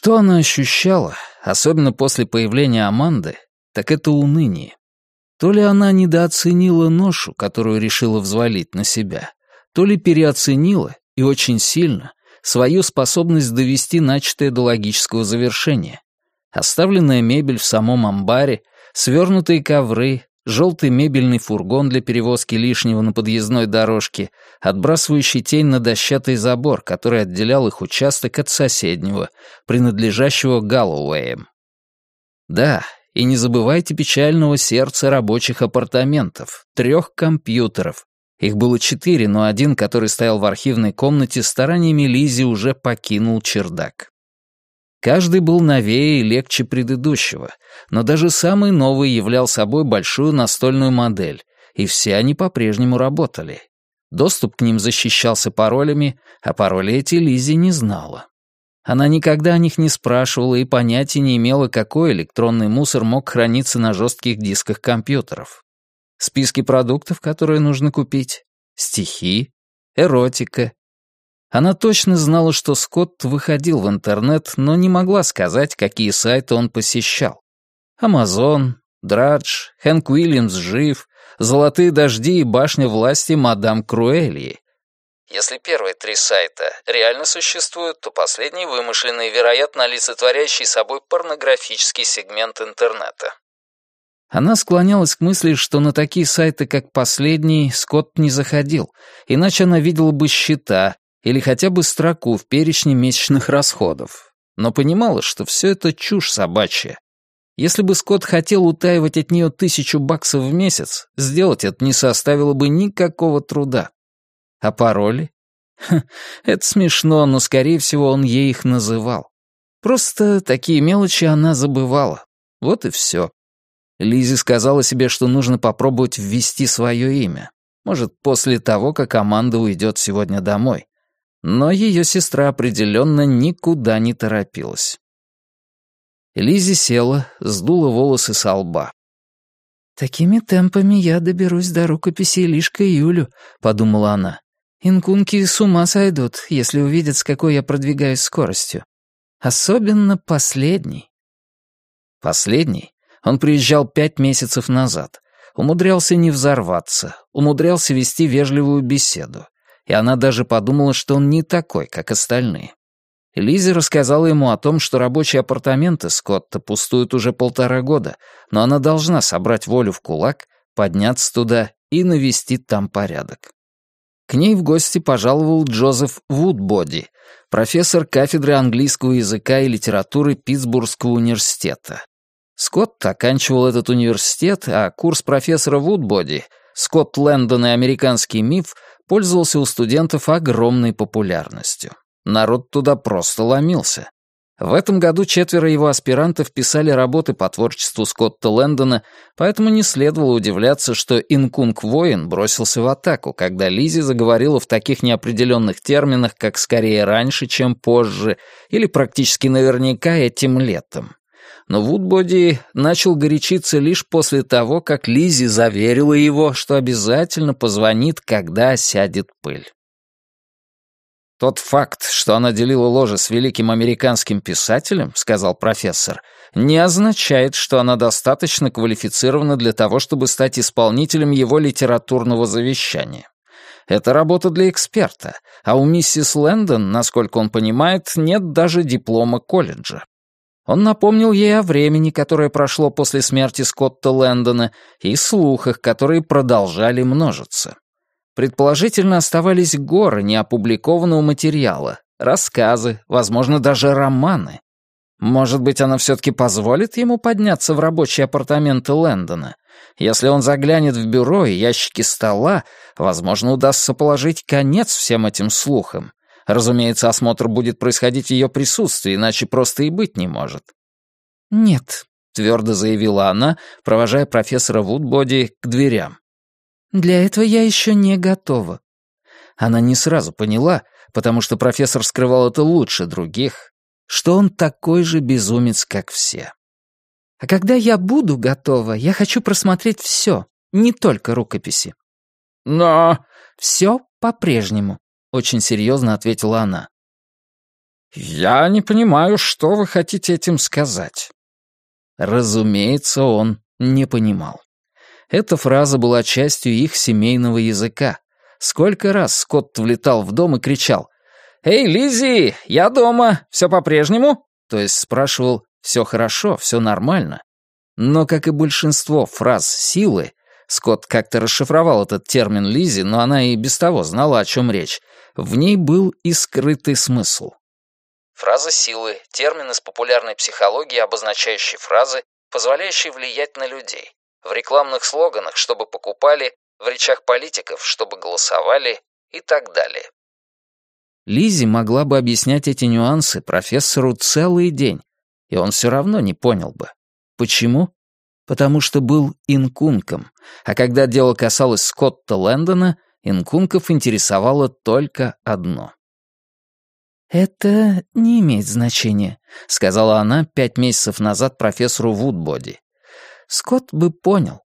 Что она ощущала, особенно после появления Аманды, так это уныние. То ли она недооценила ношу, которую решила взвалить на себя, то ли переоценила, и очень сильно, свою способность довести начатое до логического завершения. Оставленная мебель в самом амбаре, свернутые ковры, желтый мебельный фургон для перевозки лишнего на подъездной дорожке, отбрасывающий тень на дощатый забор, который отделял их участок от соседнего, принадлежащего Галлоуэям. Да, и не забывайте печального сердца рабочих апартаментов, трех компьютеров. Их было четыре, но один, который стоял в архивной комнате, стараниями Лизи уже покинул чердак. Каждый был новее и легче предыдущего, но даже самый новый являл собой большую настольную модель, и все они по-прежнему работали. Доступ к ним защищался паролями, а пароли эти Лизи не знала. Она никогда о них не спрашивала и понятия не имела, какой электронный мусор мог храниться на жестких дисках компьютеров. Списки продуктов, которые нужно купить, стихи, эротика. Она точно знала, что Скотт выходил в интернет, но не могла сказать, какие сайты он посещал. Амазон, Драдж, Хэнк Уильямс жив, Золотые дожди и башня власти мадам Круэльи, если первые три сайта реально существуют, то последний вымышленный, вероятно, олицетворяющий собой порнографический сегмент интернета. Она склонялась к мысли, что на такие сайты, как последний, Скотт не заходил, иначе она видела бы счета или хотя бы строку в перечне месячных расходов. Но понимала, что все это чушь собачья. Если бы Скотт хотел утаивать от нее тысячу баксов в месяц, сделать это не составило бы никакого труда. А пароли? Ха, это смешно, но, скорее всего, он ей их называл. Просто такие мелочи она забывала. Вот и все. Лизи сказала себе, что нужно попробовать ввести свое имя. Может, после того, как Аманда уйдет сегодня домой. Но ее сестра определенно никуда не торопилась. Лизи села, сдула волосы со лба. «Такими темпами я доберусь до рукописи лишь к июлю», — подумала она. Инкунки с ума сойдут, если увидят, с какой я продвигаюсь скоростью. Особенно последний. Последний? Он приезжал пять месяцев назад. Умудрялся не взорваться, умудрялся вести вежливую беседу. И она даже подумала, что он не такой, как остальные. Лизи рассказала ему о том, что рабочие апартаменты Скотта пустуют уже полтора года, но она должна собрать волю в кулак, подняться туда и навести там порядок. К ней в гости пожаловал Джозеф Вудбоди, профессор кафедры английского языка и литературы Питтсбургского университета. Скотт оканчивал этот университет, а курс профессора Вудбоди «Скотт Лэндон и американский миф» пользовался у студентов огромной популярностью. Народ туда просто ломился. В этом году четверо его аспирантов писали работы по творчеству Скотта Лэндона, поэтому не следовало удивляться, что Инкунг-воин бросился в атаку, когда Лизи заговорила в таких неопределенных терминах, как «скорее раньше, чем позже» или практически наверняка этим летом. Но Вудбоди начал горячиться лишь после того, как Лизи заверила его, что обязательно позвонит, когда сядет пыль. «Тот факт, что она делила ложе с великим американским писателем, — сказал профессор, — не означает, что она достаточно квалифицирована для того, чтобы стать исполнителем его литературного завещания. Это работа для эксперта, а у миссис Лэндон, насколько он понимает, нет даже диплома колледжа. Он напомнил ей о времени, которое прошло после смерти Скотта Лэндона, и слухах, которые продолжали множиться. Предположительно, оставались горы неопубликованного материала, рассказы, возможно, даже романы. Может быть, она все-таки позволит ему подняться в рабочие апартаменты Лэндона? Если он заглянет в бюро и ящики стола, возможно, удастся положить конец всем этим слухам. Разумеется, осмотр будет происходить в ее присутствии, иначе просто и быть не может. «Нет», — твердо заявила она, провожая профессора Вудбоди к дверям. Для этого я еще не готова». Она не сразу поняла, потому что профессор скрывал это лучше других, что он такой же безумец, как все. А когда я буду готова, я хочу просмотреть все, не только рукописи. Но все по-прежнему, очень серьезно ответила она. «Я не понимаю, что вы хотите этим сказать». Разумеется, он не понимал. Эта фраза была частью их семейного языка. Сколько раз Скотт влетал в дом и кричал «Эй, Лиззи, я дома, все по-прежнему?» То есть спрашивал «Все хорошо, все нормально?» Но, как и большинство фраз силы, Скотт как-то расшифровал этот термин Лизи, но она и без того знала, о чем речь. В ней был и скрытый смысл. Фраза силы — термин из популярной психологии, обозначающий фразы, позволяющие влиять на людей. В рекламных слоганах, чтобы покупали, в речах политиков, чтобы голосовали и так далее. Лизи могла бы объяснять эти нюансы профессору целый день, и он все равно не понял бы. Почему? Потому что был инкунком, а когда дело касалось Скотта Лэндона, инкунков интересовало только одно. «Это не имеет значения», — сказала она пять месяцев назад профессору Вудбоди. Скотт бы понял.